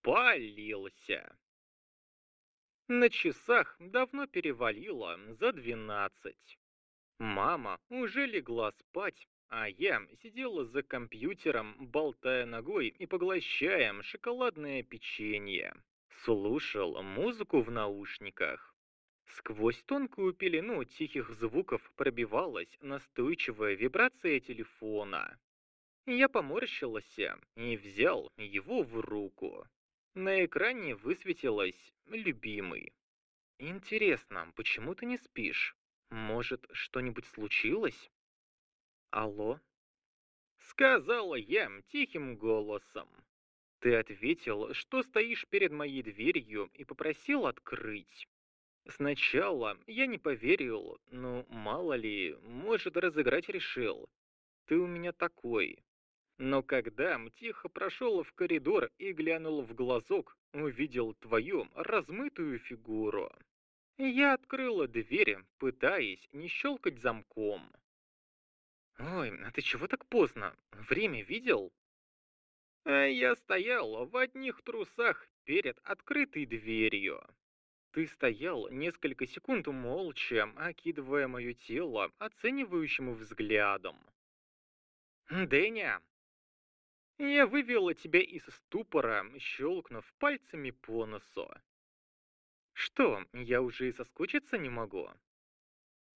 спалился. На часах давно перевалило за двенадцать. Мама уже легла спать, а я сидела за компьютером, болтая ногой и поглощая шоколадное печенье. Слушал музыку в наушниках. Сквозь тонкую пелену тихих звуков пробивалась настойчивая вибрация телефона. Я поморщился и взял его в руку. На экране высветилось «Любимый». «Интересно, почему ты не спишь? Может, что-нибудь случилось?» «Алло?» Сказала я тихим голосом. Ты ответил, что стоишь перед моей дверью и попросил открыть. Сначала я не поверил, ну, мало ли, может, разыграть решил. Ты у меня такой. Но когда тихо прошел в коридор и глянул в глазок, увидел твою размытую фигуру. Я открыла дверь, пытаясь не щелкать замком. «Ой, а ты чего так поздно? Время видел?» А я стоял в одних трусах перед открытой дверью. Ты стоял несколько секунд молча, окидывая мое тело оценивающим взглядом. «Дэня!» Я вывела тебя из ступора, щелкнув пальцами по носу. Что, я уже и соскучиться не могу?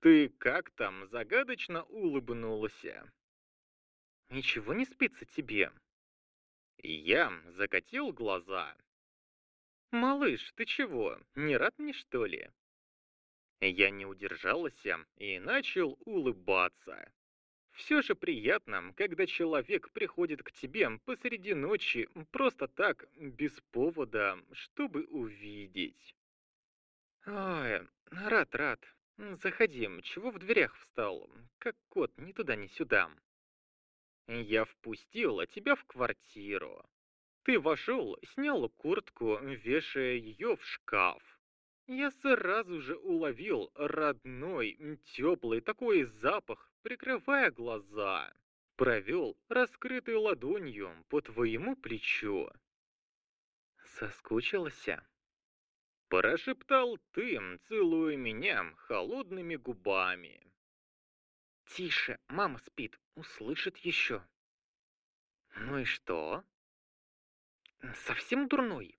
Ты как там загадочно улыбнулся? Ничего не спится тебе? Я закатил глаза. «Малыш, ты чего, не рад мне, что ли?» Я не удержался и начал улыбаться. Все же приятно, когда человек приходит к тебе посреди ночи просто так, без повода, чтобы увидеть. Ой, рад, рад. Заходи, чего в дверях встал? Как кот, ни туда, ни сюда. Я впустила тебя в квартиру. Ты вошел, снял куртку, вешая ее в шкаф. Я сразу же уловил родной, теплый такой запах, прикрывая глаза. Провел раскрытой ладонью по твоему плечу. Соскучился? Прошептал ты, целуя меня холодными губами. Тише, мама спит, услышит еще. Ну и что? Совсем дурной.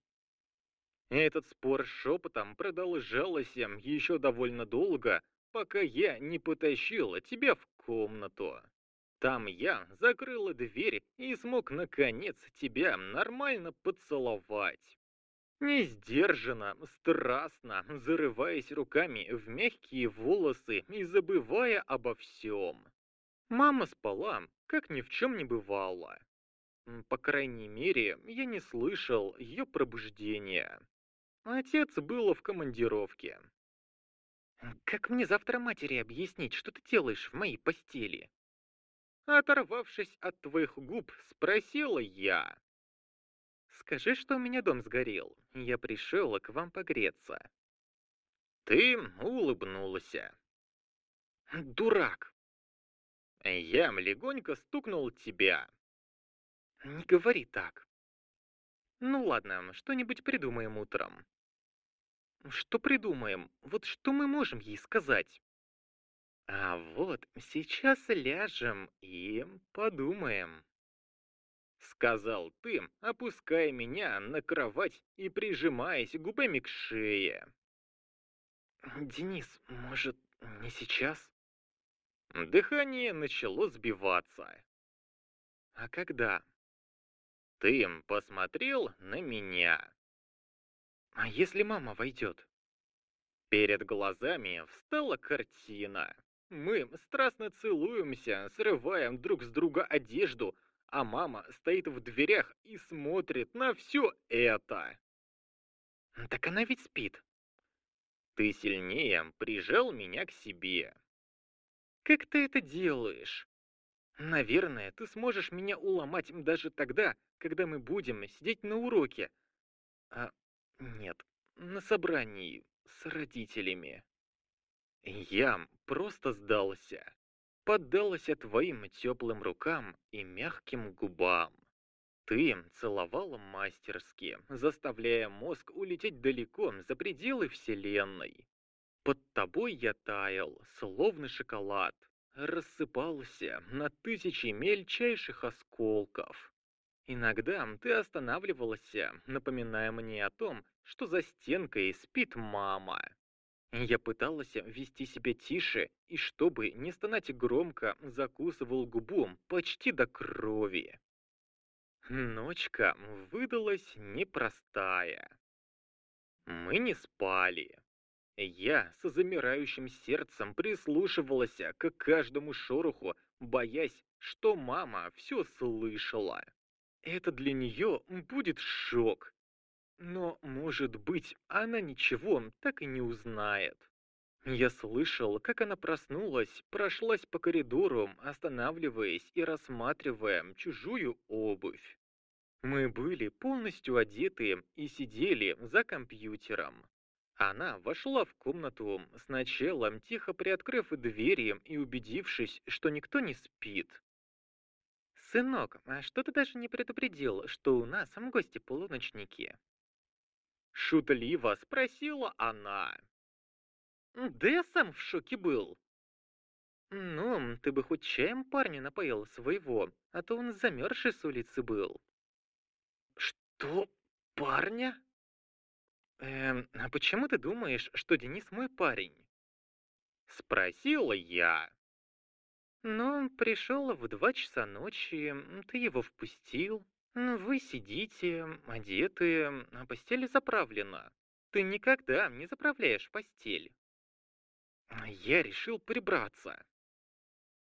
Этот спор шепотом продолжался еще довольно долго, пока я не потащила тебя в комнату. Там я закрыла дверь и смог наконец тебя нормально поцеловать. Не сдержанно, страстно, зарываясь руками в мягкие волосы и забывая обо всем. Мама спала, как ни в чем не бывало. По крайней мере, я не слышал ее пробуждения. Отец был в командировке. «Как мне завтра матери объяснить, что ты делаешь в моей постели?» Оторвавшись от твоих губ, спросила я. «Скажи, что у меня дом сгорел. Я пришел к вам погреться». Ты улыбнулся. «Дурак!» Я легонько стукнул тебя. Не говори так. Ну ладно, что-нибудь придумаем утром. Что придумаем? Вот что мы можем ей сказать? А вот сейчас ляжем и подумаем. Сказал ты, опуская меня на кровать и прижимаясь губами к шее. Денис, может, не сейчас? Дыхание начало сбиваться. А когда? Ты посмотрел на меня. А если мама войдет? Перед глазами встала картина. Мы страстно целуемся, срываем друг с друга одежду, а мама стоит в дверях и смотрит на все это. Так она ведь спит. Ты сильнее прижал меня к себе. Как ты это делаешь? Наверное, ты сможешь меня уломать даже тогда, когда мы будем сидеть на уроке. А нет, на собрании с родителями. Я просто сдался. Поддался твоим теплым рукам и мягким губам. Ты целовала мастерски, заставляя мозг улететь далеко за пределы Вселенной. Под тобой я таял, словно шоколад, рассыпался на тысячи мельчайших осколков. Иногда ты останавливалась, напоминая мне о том, что за стенкой спит мама. Я пыталась вести себя тише и, чтобы не стонать громко, закусывал губу почти до крови. Ночка выдалась непростая. Мы не спали. Я со замирающим сердцем прислушивалась к каждому шороху, боясь, что мама все слышала. Это для нее будет шок. Но, может быть, она ничего так и не узнает. Я слышал, как она проснулась, прошлась по коридору, останавливаясь и рассматривая чужую обувь. Мы были полностью одеты и сидели за компьютером. Она вошла в комнату, сначала тихо приоткрыв двери и убедившись, что никто не спит. «Сынок, а что ты даже не предупредил, что у нас в гости полуночники?» Шутливо спросила она. Да я сам в шоке был. Ну, ты бы хоть чаем парня напоил своего, а то он замерзший с улицы был. Что? Парня? Эм, а почему ты думаешь, что Денис мой парень? Спросила я. Ну, пришел в два часа ночи, ты его впустил. Ну, вы сидите, одетые, а постель заправлена. Ты никогда не заправляешь постель. Я решил прибраться.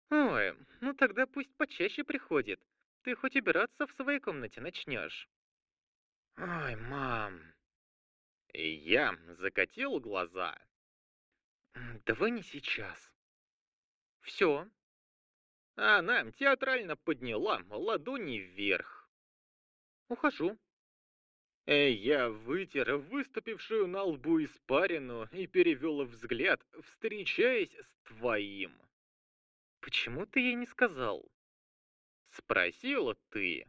Ой, ну тогда пусть почаще приходит. Ты хоть убираться в своей комнате начнешь. Ой, мам. Я закатил глаза. Давай не сейчас. Все. Она театрально подняла ладони вверх. Ухожу. Я вытер выступившую на лбу испарину и перевел взгляд, встречаясь с твоим. «Почему ты ей не сказал?» Спросила ты.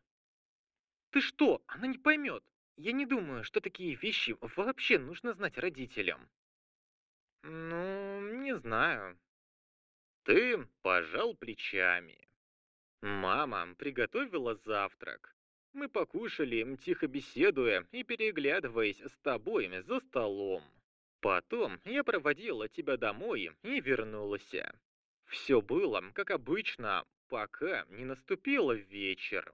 «Ты что? Она не поймет. Я не думаю, что такие вещи вообще нужно знать родителям». «Ну, не знаю». Ты пожал плечами. Мама приготовила завтрак. Мы покушали, тихо беседуя и переглядываясь с тобой за столом. Потом я проводила тебя домой и вернулась. Все было, как обычно, пока не наступил вечер.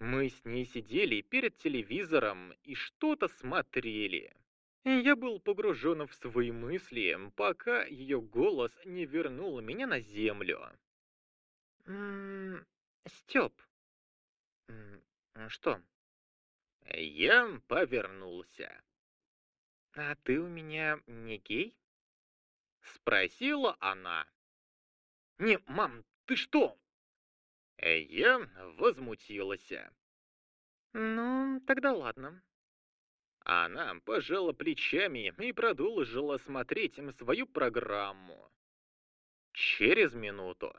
Мы с ней сидели перед телевизором и что-то смотрели. Я был погружен в свои мысли, пока ее голос не вернул меня на землю. «М -м, Степ, что? Я повернулся. А ты у меня не гей? Спросила она. Не, мам, ты что? Я возмутилась. Ну, тогда ладно. Она пожала плечами и продолжила смотреть свою программу. Через минуту.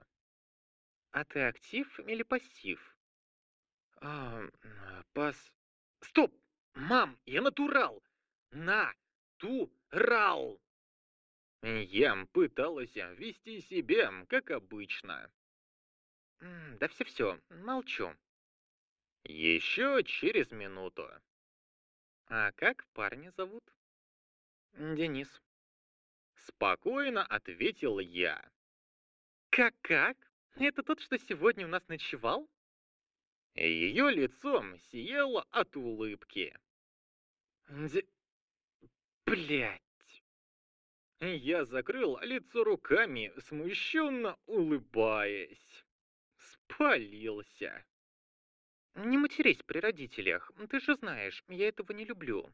А ты актив или пассив? А, пас... Стоп! Мам, я натурал! На! Ту-рал! Я пыталась вести себя, как обычно. Да все-все, молчу. Еще через минуту. А как парня зовут? Денис. Спокойно ответил я. Как-как? Это тот, что сегодня у нас ночевал? Ее лицом сияло от улыбки. Д... Блять. Я закрыл лицо руками, смущенно улыбаясь. Спалился. Не матерись при родителях, ты же знаешь, я этого не люблю.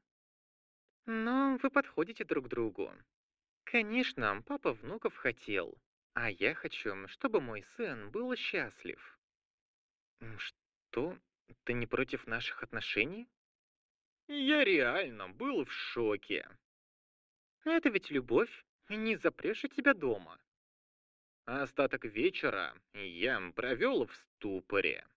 Но вы подходите друг другу. Конечно, папа внуков хотел, а я хочу, чтобы мой сын был счастлив. Что? Ты не против наших отношений? Я реально был в шоке. Это ведь любовь, не запрешь тебя дома. Остаток вечера я провел в ступоре.